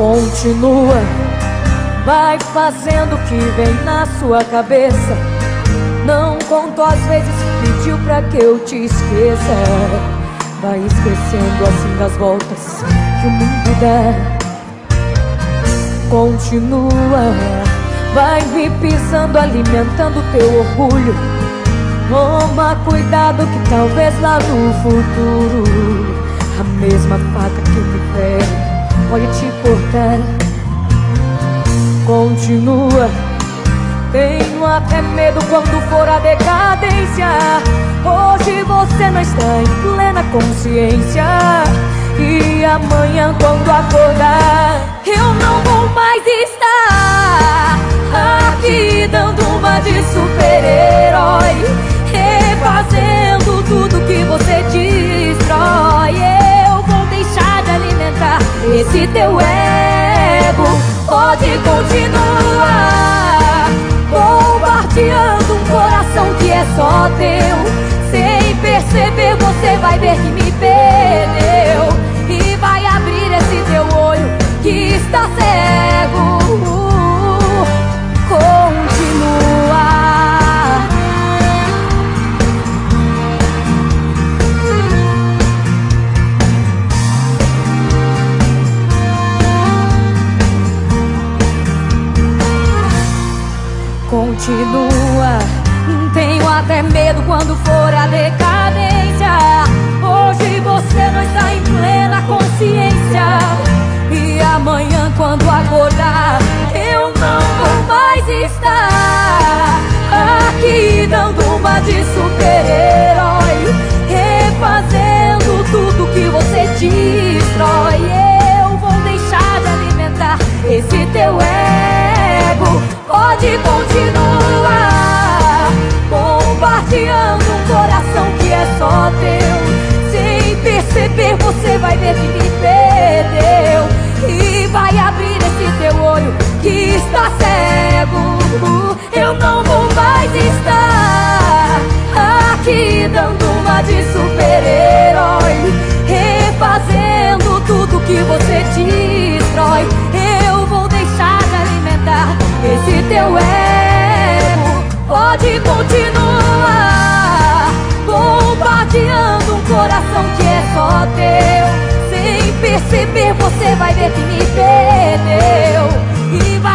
Continua, vai fazendo o que vem na sua cabeça. Não conto as vezes que pediu pra que eu te esqueça. Vai esquecendo assim das voltas que o mundo dá. Continua, vai me pisando, alimentando teu orgulho. Toma cuidado que talvez lá no futuro a mesma faca que me fere pode te cortar. Continua, tenho até medo quando for a decadência. Hoje você não está em plena consciência. E amanhã, quando acordar, eu não vou mais estar aqui dando uma de super-herói, teu ego pode continuar bombardeando um coração que é só teu. Sem perceber, você vai ver que me perdeu continua. Tenho até medo quando for a decadência. Hoje você não está em plena consciência. E amanhã, quando acordar, eu não vou mais estar aqui dando uma de super-herói, refazendo tudo que você destrói. Eu vou deixar de alimentar esse teu ego. Pode continuar vai ver que me perdeu e vai abrir esse teu olho que está cego. Eu não vou mais estar aqui dando uma de super-herói, refazendo tudo que você destrói. Eu vou deixar de alimentar esse teu ego pode continuar bombardeando um coração que é só teu. Perceber, você vai ver que me perdeu. E vai